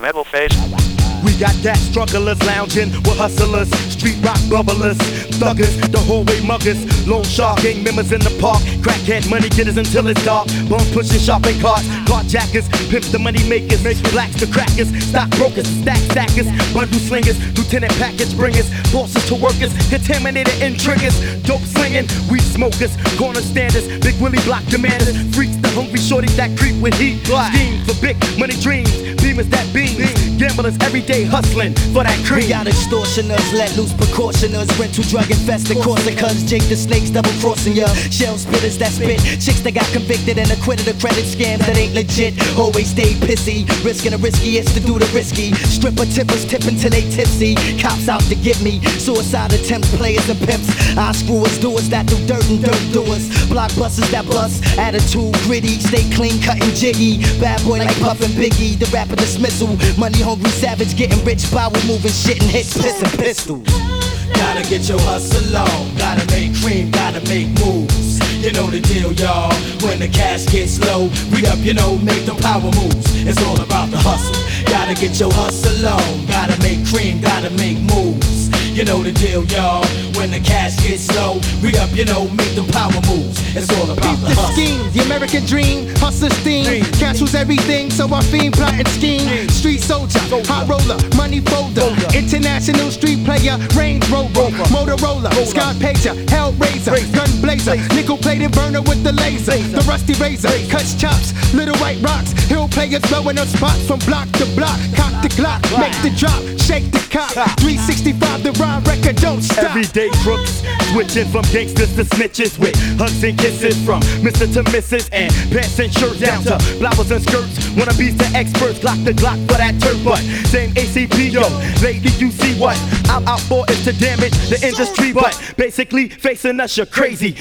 Metal face. We got that strugglers lounging with hustlers, street rock bubblers, thuggers, the hallway muggers, loan shark gang members in the park, crackhead money getters until it's dark, bum pushing shopping carts, carjackers, pimps the money makers, make blacks the crackers, stockbrokers, stack stackers, bundle slingers, lieutenant package bringers, bosses to workers, contaminated and triggers, dope slinging, weed smokers, corner standers, big Willie block demanders, freaks the hungry shorties that creep with heat, scheme for big money dreams, beamers that gamblers every day hustling for that cream. We got extortioners, let loose precautioners, rental drug infested Corsicas, Jake the Snakes double crossing ya, shell spitters that spit, chicks that got convicted and acquitted of credit scams that ain't legit, always stay pissy, risking the riskiest to do the risky, stripper tippers tipping till they tipsy, cops out to get me, suicide attempts, players and pimps, eye screwers, doers that do dirt and dirt doers, blockbusters that bust, attitude gritty, stay clean, cutting jiggy, bad boy like Puffin Biggie, the rapper dismissal, money hungry savage getting rich, power moving shit and hits, piss and pistols. Gotta get your hustle on, gotta make cream, gotta make moves. You know the deal, y'all. When the cash gets low, we up, you know, make the power moves. It's all about the hustle. Gotta get your hustle on, gotta make cream, gotta make moves. You know the deal, y'all. When the cash gets low, we up, you know, make the power moves. American dream, hustler's theme. Cancels everything, so I fiend plot and scheme. Street soldier, hot roller, money folder, international street player, Range Rover, Motorola, Sky Pager, Hellraiser, gun blazer, nickel plated burner with the laser, the rusty razor, cuts chops, little white rocks, hill players blowing up spots from block to block. Cock the Glock, make the drop, shake the cop. 365, the rhyme record don't stop. Everyday crooks, switching from gangsters to snitches with hugs and kisses from Mr. to Mrs. and pants and shirts down to blouse and skirts. Wannabes to be the experts, Glock the Glock for that turf, but same ACP, yo. Lady, you what I'm out for is to damage the industry, but basically facing us, you're crazy.